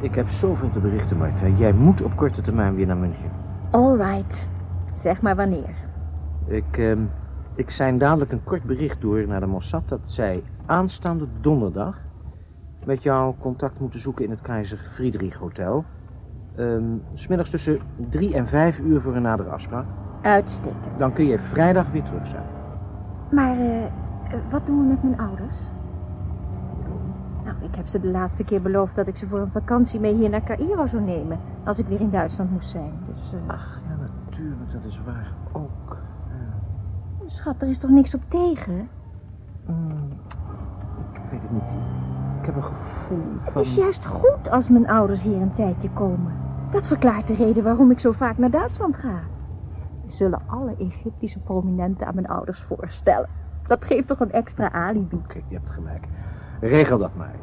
Ik heb zoveel te berichten, Marta. Jij moet op korte termijn weer naar München. All right. Zeg maar wanneer. Ik, ehm, ik zijn dadelijk een kort bericht door naar de Mossad... dat zij aanstaande donderdag met jou contact moeten zoeken in het Keizer Friedrich Hotel. Ehm smiddags tussen drie en vijf uur voor een nadere afspraak. Uitstekend. Dan kun je vrijdag weer terug zijn. Maar eh, wat doen we met mijn ouders? Ik heb ze de laatste keer beloofd dat ik ze voor een vakantie mee hier naar Cairo zou nemen. Als ik weer in Duitsland moest zijn. Dus, eh, Ach, ja, natuurlijk, dat is waar ook. schat, er is toch niks op tegen? Mm, ik weet het niet. Ik heb een gevoel van... Het is juist goed als mijn ouders hier een tijdje komen. Dat verklaart de reden waarom ik zo vaak naar Duitsland ga. We zullen alle Egyptische prominenten aan mijn ouders voorstellen. Dat geeft toch een extra alibi. Oké, je hebt gelijk. Regel dat maar.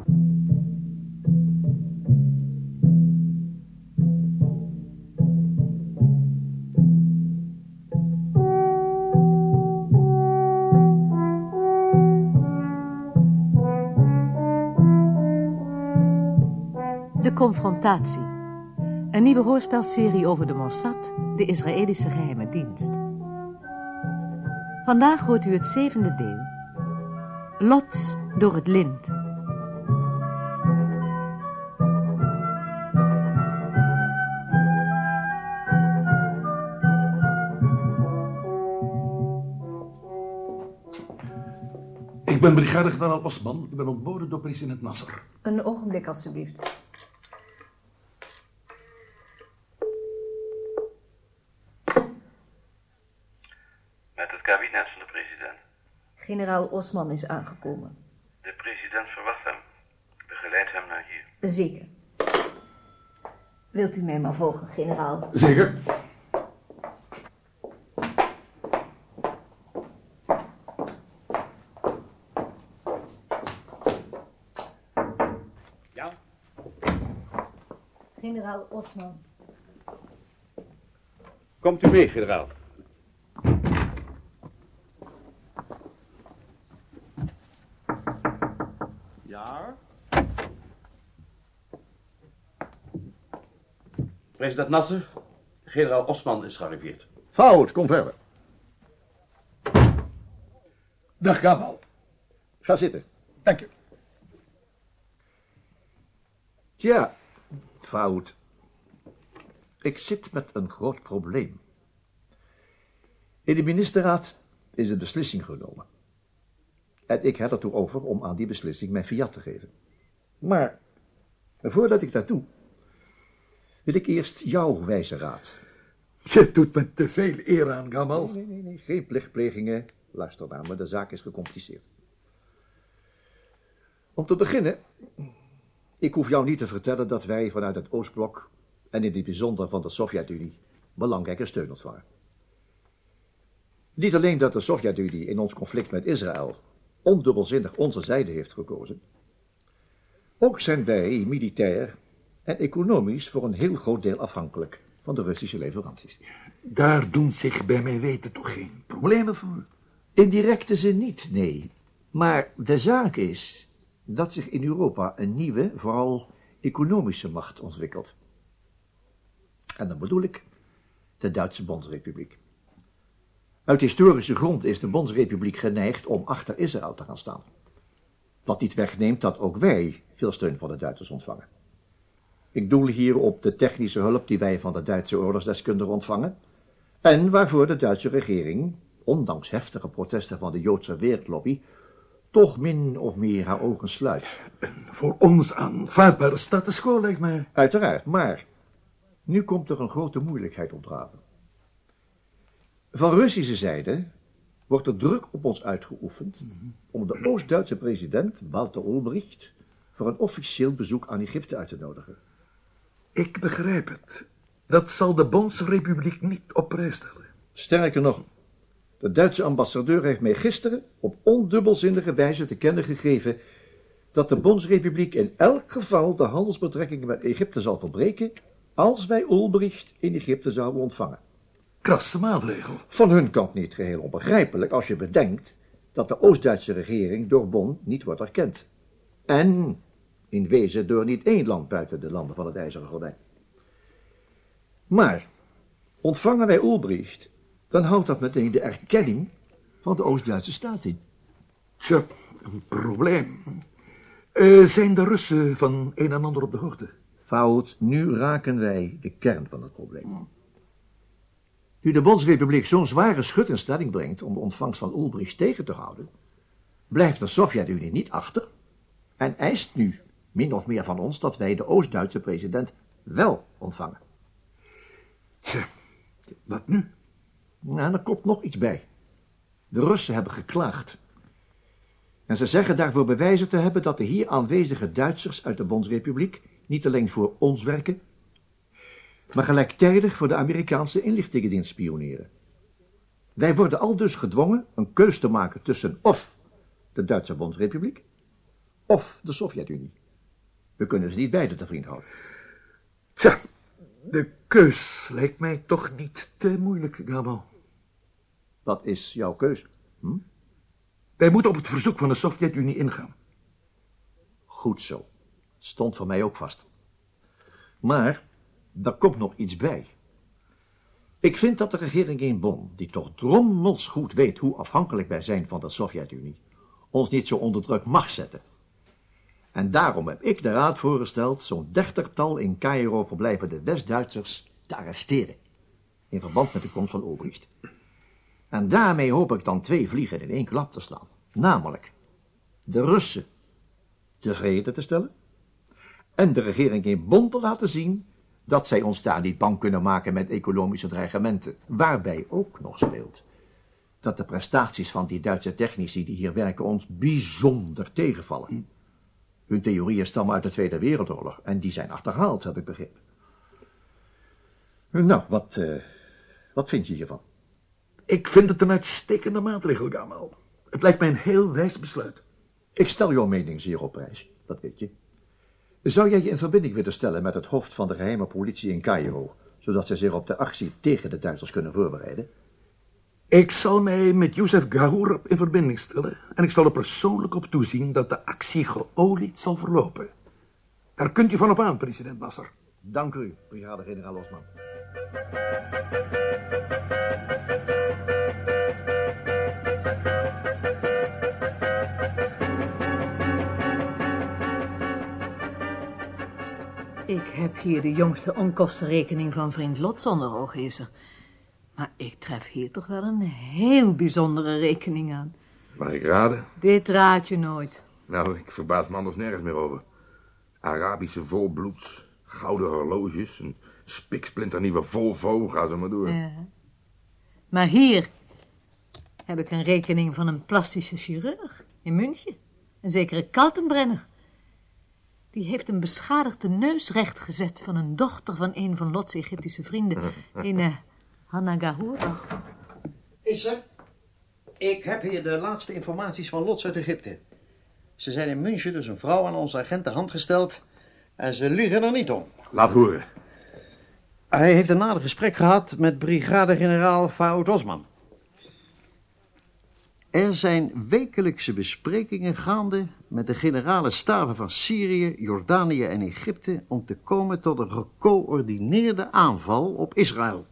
Confrontatie. Een nieuwe hoorspelserie over de Mossad, de Israëlische geheime dienst. Vandaag hoort u het zevende deel. Lots door het lint. Ik ben brigadegeneraal Osman. Ik ben ontboden door president Nasser. Een ogenblik, alstublieft. Met het kabinet van de president. Generaal Osman is aangekomen. De president verwacht hem. Begeleid hem naar hier. Zeker. Wilt u mij maar volgen, generaal? Zeker. Generaal Osman. Komt u mee, generaal. Ja? President Nasser, generaal Osman is gearriveerd. Fout, kom verder. Dag Kamal. Ga zitten. Dank je. Tja, fout. Ik zit met een groot probleem. In de ministerraad is een beslissing genomen. En ik heb ertoe over om aan die beslissing mijn fiat te geven. Maar, voordat ik dat doe, wil ik eerst jouw wijze raad. Je doet me te veel eer aan, Kamal. Nee, nee, nee, geen plichtplegingen. Luister naar me, de zaak is gecompliceerd. Om te beginnen, ik hoef jou niet te vertellen dat wij vanuit het Oostblok, en in het bijzonder van de Sovjet-Unie, belangrijke steun ontvangen. Niet alleen dat de Sovjet-Unie in ons conflict met Israël ondubbelzinnig onze zijde heeft gekozen, ook zijn wij militair en economisch voor een heel groot deel afhankelijk van de Russische leveranties. Daar doen zich bij mij weten toch geen problemen voor. In directe zin niet, nee. Maar de zaak is dat zich in Europa een nieuwe, vooral economische macht ontwikkelt. En dan bedoel ik de Duitse Bondsrepubliek. Uit historische grond is de Bondsrepubliek geneigd om achter Israël te gaan staan. Wat niet wegneemt dat ook wij veel steun van de Duitsers ontvangen. Ik doel hier op de technische hulp die wij van de Duitse oorlogsdeskundigen ontvangen, en waarvoor de Duitse regering, ondanks heftige protesten van de Joodse wereldlobby, toch min of meer haar ogen sluit. Voor ons aanvaardbare status quo lijkt mij. Uiteraard, maar nu komt er een grote moeilijkheid opdraven. Van Russische zijde wordt er druk op ons uitgeoefend om de Oost-Duitse president Walter Ulbricht voor een officieel bezoek aan Egypte uit te nodigen. Ik begrijp het. Dat zal de Bondsrepubliek niet op prijs stellen. Sterker nog, de Duitse ambassadeur heeft mij gisteren op ondubbelzinnige wijze te kennen gegeven dat de Bondsrepubliek in elk geval de handelsbetrekkingen met Egypte zal verbreken als wij Ulbricht in Egypte zouden ontvangen. Krasse maatregel. Van hun kant niet geheel onbegrijpelijk als je bedenkt dat de Oost-Duitse regering door Bonn niet wordt erkend. En In wezen door niet één land buiten de landen van het IJzeren Gordijn. Maar, ontvangen wij Ulbricht, dan houdt dat meteen de erkenning van de Oost-Duitse staat in. Tja, een probleem. Eh, zijn de Russen van een en ander op de hoogte? Fout, nu raken wij de kern van het probleem. Nu de Bondsrepubliek zo'n zware schut in stelling brengt om de ontvangst van Ulbricht tegen te houden, blijft de Sovjet-Unie niet achter en eist nu min of meer van ons dat wij de Oost-Duitse president wel ontvangen. Tja, wat nu? Nou, er komt nog iets bij. De Russen hebben geklaagd. En ze zeggen daarvoor bewijzen te hebben dat de hier aanwezige Duitsers uit de Bondsrepubliek niet alleen voor ons werken, maar gelijktijdig voor de Amerikaanse inlichtingendienst spioneren. Wij worden al dus gedwongen een keus te maken tussen of de Duitse Bondsrepubliek of de Sovjet-Unie. We kunnen ze niet beide te vriend houden. Tja, de keus lijkt mij toch niet te moeilijk, Gabel. Wat is jouw keus? Hm? Wij moeten op het verzoek van de Sovjet-Unie ingaan. Goed zo. Stond voor mij ook vast. Maar, daar komt nog iets bij. Ik vind dat de regering in Bonn, die toch drommels goed weet hoe afhankelijk wij zijn van de Sovjet-Unie, ons niet zo onder druk mag zetten. En daarom heb ik de raad voorgesteld zo'n dertigtal in Cairo verblijvende West-Duitsers te arresteren. In verband met de komst van Obrecht. En daarmee hoop ik dan twee vliegen in één klap te slaan. Namelijk de Russen tevreden te stellen en de regering in Bonn te laten zien dat zij ons daar niet bang kunnen maken met economische dreigementen. Waarbij ook nog speelt dat de prestaties van die Duitse technici die hier werken ons bijzonder tegenvallen. Hun theorieën stammen uit de Tweede Wereldoorlog en die zijn achterhaald, heb ik begrepen. Nou, wat, uh, wat vind je hiervan? Ik vind het een uitstekende maatregel, Gamal. Het lijkt mij een heel wijs besluit. Ik stel jouw mening zeer op prijs, dat weet je. Zou jij je in verbinding willen stellen met het hoofd van de geheime politie in Cairo, zodat zij zich op de actie tegen de Duitsers kunnen voorbereiden? Ik zal mij met Youssef Gahour in verbinding stellen en ik zal er persoonlijk op toezien dat de actie geolied zal verlopen. Daar kunt u van op aan, president Nasser. Dank u, brigade-generaal Osman. Ik heb hier de jongste onkostenrekening van vriend Lot zonder oogheerser. Maar ik tref hier toch wel een heel bijzondere rekening aan. Mag ik raden? Dit raad je nooit. Nou, ik verbaas me anders nergens meer over. Arabische volbloeds, gouden horloges, een spiksplinternieuwe Volvo, ga ze maar door. Ja. Maar hier heb ik een rekening van een plastische chirurg in München. Een zekere Kaltenbrenner. Die heeft een beschadigde neus rechtgezet van een dochter van een van Lots Egyptische vrienden. In uh, Hanna Gahura. Is er? Ik heb hier de laatste informaties van Lots uit Egypte. Ze zijn in München dus een vrouw aan onze agent de hand gesteld. En ze liegen er niet om. Laat horen. Hij heeft een nader gesprek gehad met brigade-generaal Faoud Osman. Er zijn wekelijkse besprekingen gaande met de generale staven van Syrië, Jordanië en Egypte om te komen tot een gecoördineerde aanval op Israël.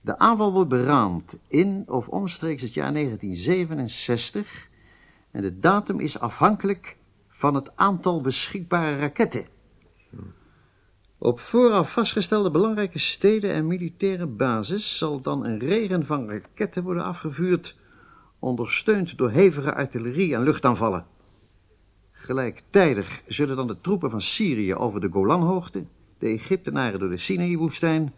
De aanval wordt beraamd in of omstreeks het jaar 1967 en de datum is afhankelijk van het aantal beschikbare raketten. Op vooraf vastgestelde belangrijke steden en militaire bases zal dan een regen van raketten worden afgevuurd, ondersteund door hevige artillerie en luchtaanvallen. Gelijktijdig zullen dan de troepen van Syrië over de Golanhoogte, de Egyptenaren door de Sinaï-woestijn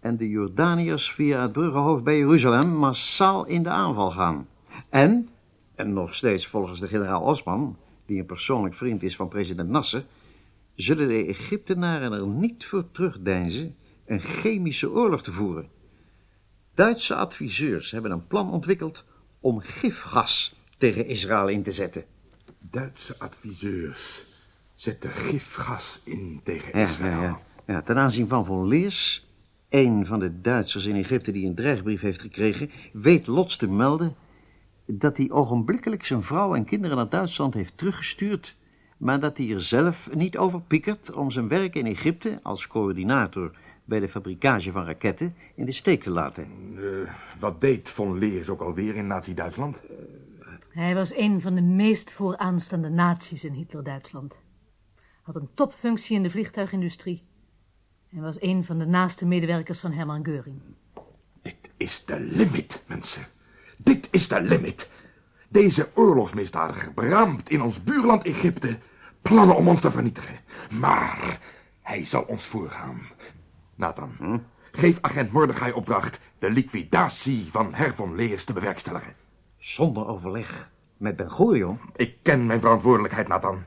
en de Jordaniërs via het bruggenhoofd bij Jeruzalem massaal in de aanval gaan. En, en nog steeds volgens de generaal Osman, die een persoonlijk vriend is van president Nasser, zullen de Egyptenaren er niet voor terugdeinzen een chemische oorlog te voeren. Duitse adviseurs hebben een plan ontwikkeld om gifgas tegen Israël in te zetten. Duitse adviseurs zetten gifgas in tegen Ja, Israël. ja, ja. ja, ten aanzien van Von Leers, een van de Duitsers in Egypte die een dreigbrief heeft gekregen, weet Lots te melden dat hij ogenblikkelijk zijn vrouw en kinderen naar Duitsland heeft teruggestuurd maar dat hij er zelf niet over piekert om zijn werk in Egypte als coördinator bij de fabrikage van raketten in de steek te laten. Eh, wat deed Von Leers ook alweer in Nazi-Duitsland? Hij was een van de meest vooraanstaande naties in Hitler-Duitsland. Had een topfunctie in de vliegtuigindustrie. En was een van de naaste medewerkers van Hermann Göring. Dit is de limit, mensen. Dit is de limit. Deze oorlogsmisdadiger beraamt in ons buurland Egypte plannen om ons te vernietigen. Maar hij zal ons voorgaan. Nathan, hm? geef agent Mordechai opdracht de liquidatie van Her von Leers te bewerkstelligen. Zonder overleg met Ben Gurion? Ik ken mijn verantwoordelijkheid, Nathan.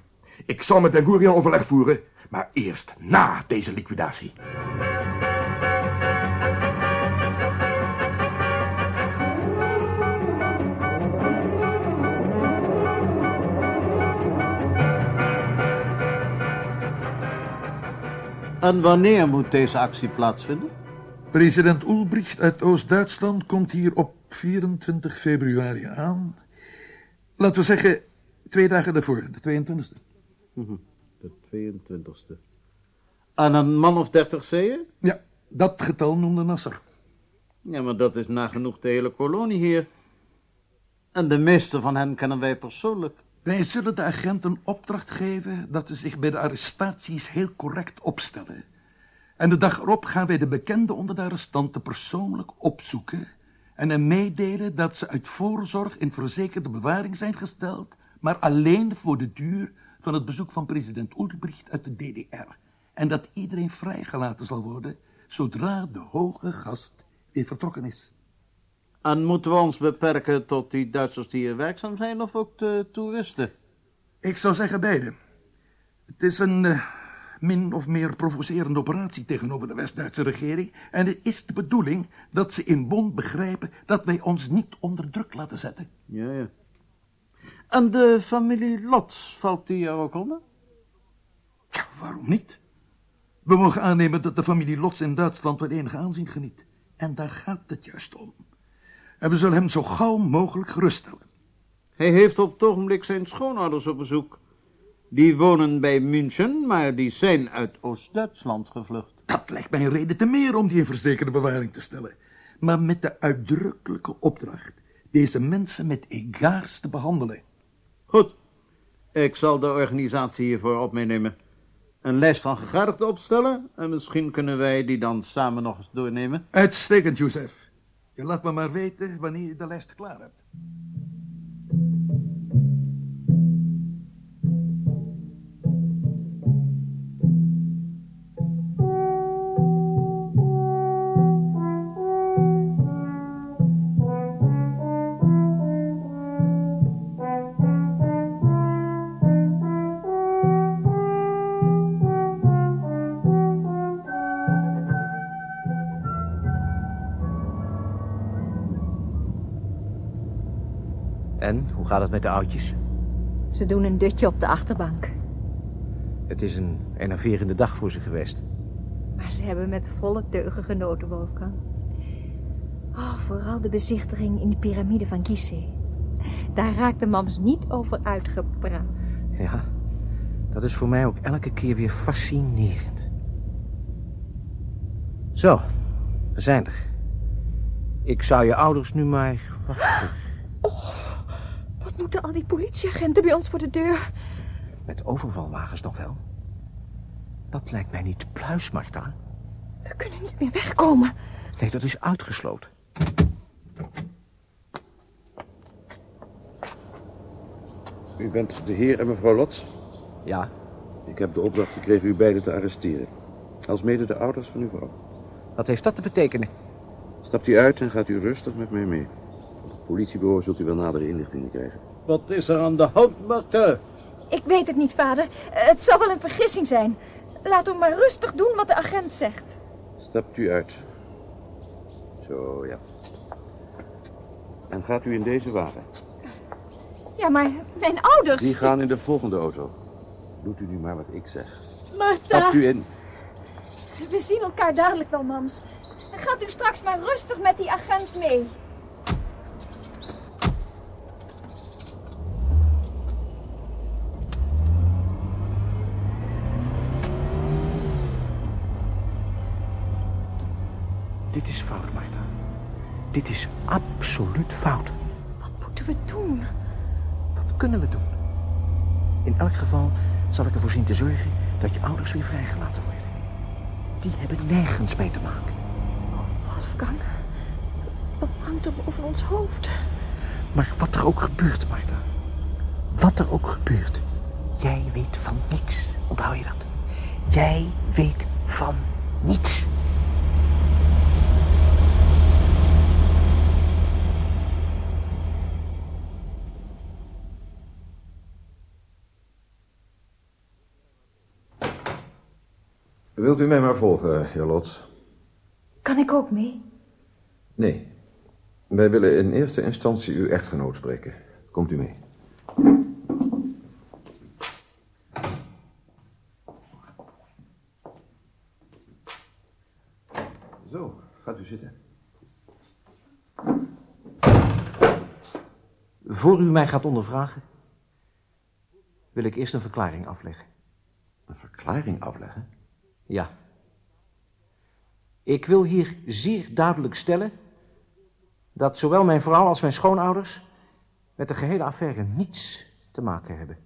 Ik zal met Ben Gurion overleg voeren, maar eerst na deze liquidatie. En wanneer moet deze actie plaatsvinden? President Ulbricht uit Oost-Duitsland komt hier op 24 februari aan. Laten we zeggen, twee dagen daarvoor, de 22e. Mhm, de 22e. En een man of dertig, zei je? Ja, dat getal noemde Nasser. Ja, maar dat is nagenoeg de hele kolonie hier. En de meeste van hen kennen wij persoonlijk. Wij zullen de agenten opdracht geven dat ze zich bij de arrestaties heel correct opstellen. En de dag erop gaan wij de bekenden onder de arrestanten persoonlijk opzoeken en hen meedelen dat ze uit voorzorg in verzekerde bewaring zijn gesteld, maar alleen voor de duur van het bezoek van president Ulbricht uit de DDR. En dat iedereen vrijgelaten zal worden zodra de hoge gast weer vertrokken is. En moeten we ons beperken tot die Duitsers die hier werkzaam zijn of ook de toeristen? Ik zou zeggen beide. Het is een uh, min of meer provocerende operatie tegenover de West-Duitse regering. En het is de bedoeling dat ze in Bonn begrijpen dat wij ons niet onder druk laten zetten. Ja, ja. En de familie Lots, valt die er ook onder? Ja, waarom niet? We mogen aannemen dat de familie Lots in Duitsland wel enige aanzien geniet. En daar gaat het juist om. En we zullen hem zo gauw mogelijk geruststellen. Hij heeft op het ogenblik zijn schoonouders op bezoek. Die wonen bij München, maar die zijn uit Oost-Duitsland gevlucht. Dat lijkt mij een reden te meer om die in verzekerde bewaring te stellen. Maar met de uitdrukkelijke opdracht deze mensen met egaars te behandelen. Goed. Ik zal de organisatie hiervoor op meenemen. Een lijst van gegadigden opstellen en misschien kunnen wij die dan samen nog eens doornemen. Uitstekend, Jozef. Je laat me maar weten wanneer je de lijst klaar hebt. Gaat het met de oudjes? Ze doen een dutje op de achterbank. Het is een enerverende dag voor ze geweest. Maar ze hebben met volle teugen genoten, Wolfgang. Oh, vooral de bezichtiging in de piramide van Gizeh. Daar raakte mams niet over uitgepraat. Ja, dat is voor mij ook elke keer weer fascinerend. Zo, we zijn er. Ik zou je ouders nu maar... moeten al die politieagenten bij ons voor de deur? Met overvalwagens nog wel. Dat lijkt mij niet pluis, Marta. We kunnen niet meer wegkomen. Nee, dat is uitgesloten. U bent de heer en mevrouw Lots? Ja. Ik heb de opdracht gekregen u beiden te arresteren. Als mede de ouders van uw vrouw. Wat heeft dat te betekenen? Stapt u uit en gaat u rustig met mij mee. Op het politiebureau zult u wel nadere inlichtingen krijgen. Wat is er aan de hand, Martha? Ik weet het niet, vader. Het zal wel een vergissing zijn. Laat hem maar rustig doen wat de agent zegt. Stapt u uit. Zo, ja. En gaat u in deze wagen? Ja, maar mijn ouders... Die gaan in de volgende auto. Doet u nu maar wat ik zeg. Martha! Stapt u in. We zien elkaar dadelijk wel, mams. Gaat u straks maar rustig met die agent mee. Dit is fout, Marta. Dit is absoluut fout. Wat moeten we doen? Wat kunnen we doen? In elk geval zal ik ervoor zien te zorgen dat je ouders weer vrijgelaten worden. Die hebben nergens mee te maken. Wolfgang, wat hangt er boven ons hoofd? Maar wat er ook gebeurt, Marta. Wat er ook gebeurt. Jij weet van niets. Onthoud je dat? Jij weet van niets. Wilt u mij maar volgen, heer Lot? Kan ik ook mee? Nee. Wij willen in eerste instantie uw echtgenoot spreken. Komt u mee. Zo, gaat u zitten. Voor u mij gaat ondervragen, wil ik eerst een verklaring afleggen. Een verklaring afleggen? Ja. Ik wil hier zeer duidelijk stellen dat zowel mijn vrouw als mijn schoonouders met de gehele affaire niets te maken hebben.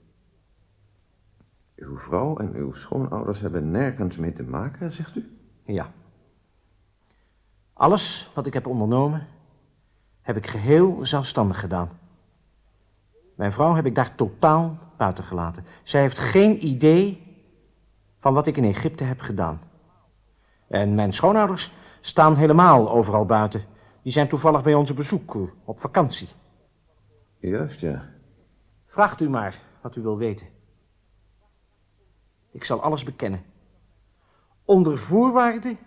Uw vrouw en uw schoonouders hebben nergens mee te maken, zegt u? Ja. Alles wat ik heb ondernomen, heb ik geheel zelfstandig gedaan. Mijn vrouw heb ik daar totaal buiten gelaten. Zij heeft geen idee van wat ik in Egypte heb gedaan. En mijn schoonouders staan helemaal overal buiten. Die zijn toevallig bij onze bezoek op vakantie. Juist, ja. Vraagt u maar wat u wil weten. Ik zal alles bekennen. Onder voorwaarde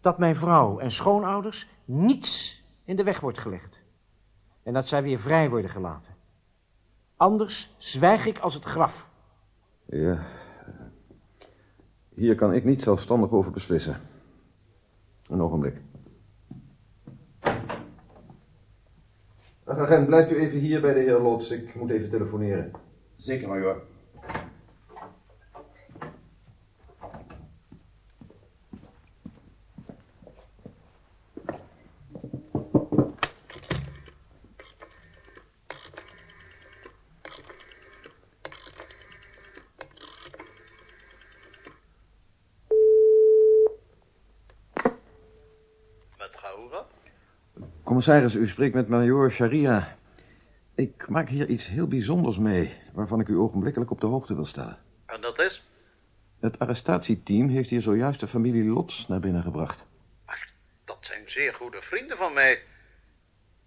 dat mijn vrouw en schoonouders niets in de weg wordt gelegd. En dat zij weer vrij worden gelaten. Anders zwijg ik als het graf. Ja. Hier kan ik niet zelfstandig over beslissen. Een ogenblik. Ach, agent, blijft u even hier bij de heer Lots. Ik moet even telefoneren. Zeker, majoor. Met Gaoura? Commissaris, u spreekt met major Sharia. Ik maak hier iets heel bijzonders mee, waarvan ik u ogenblikkelijk op de hoogte wil stellen. En dat is? Het arrestatieteam heeft hier zojuist de familie Lots naar binnen gebracht. Dat zijn zeer goede vrienden van mij.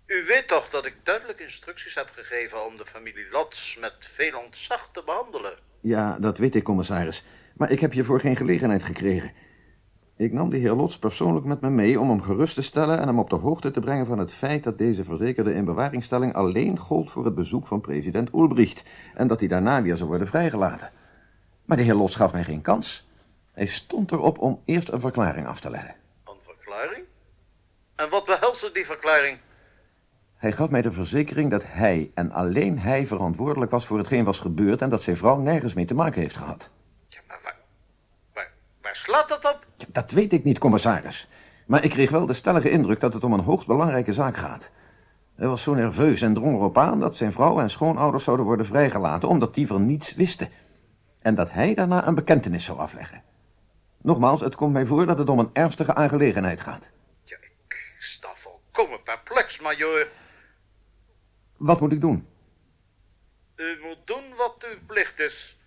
U weet toch dat ik duidelijk instructies heb gegeven om de familie Lots met veel ontzag te behandelen. Ja, dat weet ik, commissaris. Maar ik heb hiervoor geen gelegenheid gekregen. Ik nam de heer Lots persoonlijk met me mee om hem gerust te stellen en hem op de hoogte te brengen van het feit dat deze verzekerde inbewaringstelling alleen gold voor het bezoek van president Ulbricht en dat hij daarna weer zou worden vrijgelaten. Maar de heer Lots gaf mij geen kans. Hij stond erop om eerst een verklaring af te leggen. Verklaring? En wat behelste die verklaring? Hij gaf mij de verzekering dat hij en alleen hij verantwoordelijk was voor hetgeen was gebeurd en dat zijn vrouw nergens mee te maken heeft gehad. Waar slaat dat op? Dat weet ik niet, commissaris. Maar ik kreeg wel de stellige indruk dat het om een hoogst belangrijke zaak gaat. Hij was zo nerveus en drong erop aan dat zijn vrouw en schoonouders zouden worden vrijgelaten, omdat die van niets wisten. En dat hij daarna een bekentenis zou afleggen. Nogmaals, het komt mij voor dat het om een ernstige aangelegenheid gaat. Ik sta volkomen perplex, majoor. Wat moet ik doen? U moet doen wat uw plicht is.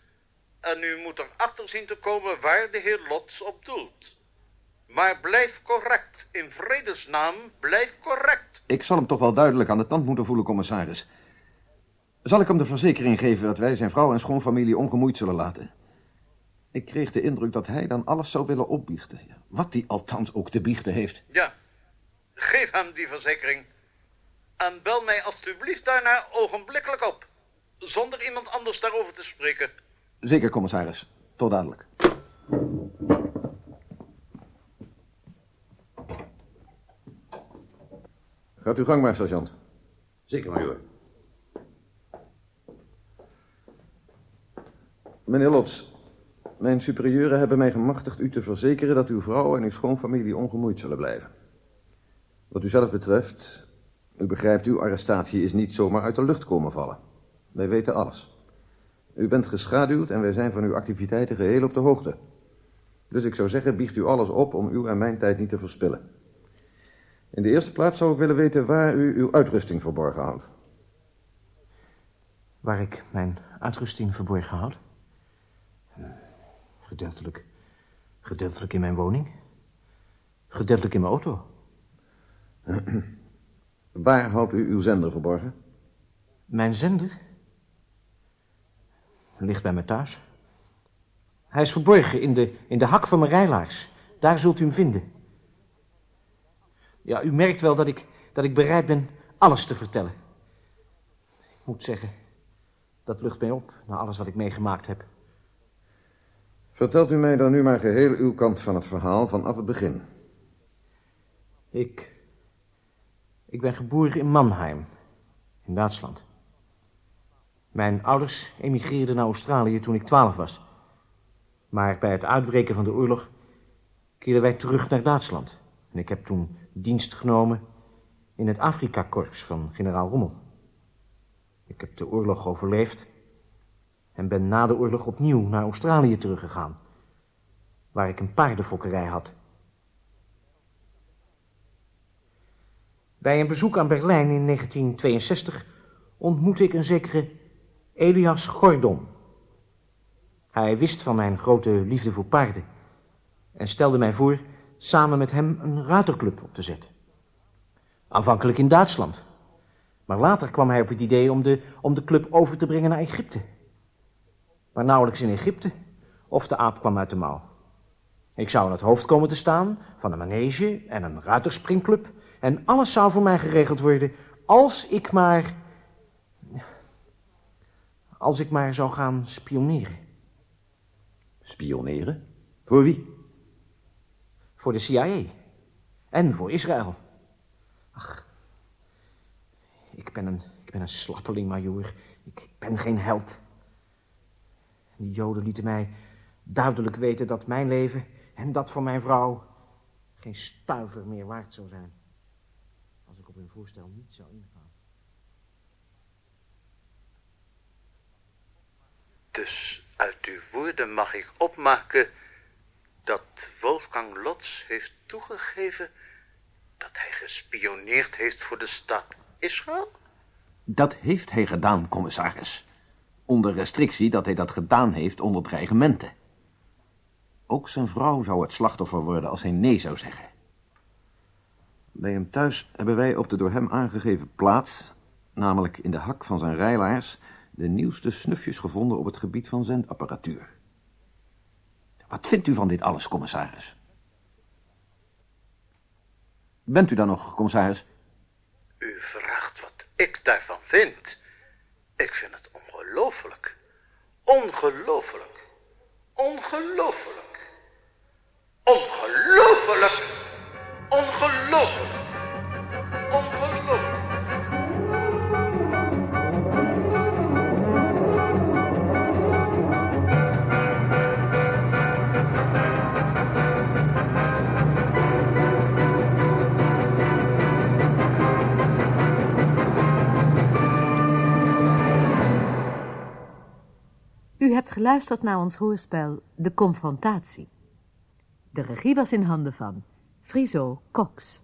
En u moet erachter zien te komen waar de heer Lots op doelt. Maar blijf correct. In vredesnaam, blijf correct. Ik zal hem toch wel duidelijk aan de tand moeten voelen, commissaris. Zal ik hem de verzekering geven dat wij zijn vrouw en schoonfamilie ongemoeid zullen laten? Ik kreeg de indruk dat hij dan alles zou willen opbiechten. Wat hij althans ook te biechten heeft. Ja, geef hem die verzekering. En bel mij alstublieft daarna ogenblikkelijk op. Zonder iemand anders daarover te spreken. Zeker, commissaris. Tot dadelijk. Gaat uw gang maar, sergeant. Zeker, majoor. Meneer Lots, mijn superieuren hebben mij gemachtigd u te verzekeren dat uw vrouw en uw schoonfamilie ongemoeid zullen blijven. Wat u zelf betreft, u begrijpt, uw arrestatie is niet zomaar uit de lucht komen vallen. Wij weten alles. U bent geschaduwd en wij zijn van uw activiteiten geheel op de hoogte. Dus ik zou zeggen, biecht u alles op om uw en mijn tijd niet te verspillen. In de eerste plaats zou ik willen weten waar u uw uitrusting verborgen houdt. Waar ik mijn uitrusting verborgen houd? Gedeeltelijk, gedeeltelijk in mijn woning. Gedeeltelijk in mijn auto. Waar houdt u uw zender verborgen? Mijn zender? Ligt bij me thuis. Hij is verborgen in de, in de hak van mijn rijlaars. Daar zult u hem vinden. Ja, u merkt wel dat ik, dat ik bereid ben alles te vertellen. Ik moet zeggen, dat lucht mij op na alles wat ik meegemaakt heb. Vertelt u mij dan nu maar geheel uw kant van het verhaal vanaf het begin. Ik. Ik ben geboren in Mannheim, in Duitsland. Mijn ouders emigreerden naar Australië toen ik twaalf was. Maar bij het uitbreken van de oorlog keerden wij terug naar Duitsland. En ik heb toen dienst genomen in het Afrika-korps van generaal Rommel. Ik heb de oorlog overleefd en ben na de oorlog opnieuw naar Australië teruggegaan, waar ik een paardenfokkerij had. Bij een bezoek aan Berlijn in 1962 ontmoette ik een zekere Elias Gordon. Hij wist van mijn grote liefde voor paarden en stelde mij voor samen met hem een ruiterclub op te zetten. Aanvankelijk in Duitsland, maar later kwam hij op het idee om de, om de club over te brengen naar Egypte. Maar nauwelijks in Egypte of de aap kwam uit de mouw. Ik zou aan het hoofd komen te staan van een manege en een ruiterspringclub en alles zou voor mij geregeld worden als ik maar... als ik maar zou gaan spioneren. Spioneren? Voor wie? Voor de CIA. En voor Israël. Ach, ik ben een, ik ben een slappeling, majoor. Ik ben geen held. Die joden lieten mij duidelijk weten dat mijn leven en dat van mijn vrouw geen stuiver meer waard zou zijn. Als ik op hun voorstel niet zou ingaan. Dus uit uw woorden mag ik opmaken dat Wolfgang Lotz heeft toegegeven dat hij gespioneerd heeft voor de stad Israël? Dat heeft hij gedaan, commissaris. Onder restrictie dat hij dat gedaan heeft onder dreigementen. Ook zijn vrouw zou het slachtoffer worden als hij nee zou zeggen. Bij hem thuis hebben wij op de door hem aangegeven plaats, namelijk in de hak van zijn rijlaars, de nieuwste snufjes gevonden op het gebied van zendapparatuur. Wat vindt u van dit alles, commissaris? Bent u dan nog, commissaris? U vraagt wat ik daarvan vind. Ik vind het ongelooflijk. Ongelooflijk. Ongelooflijk. Ongelooflijk. Ongelooflijk. Ongelooflijk. U hebt geluisterd naar ons hoorspel De Confrontatie. De regie was in handen van Friso Cox.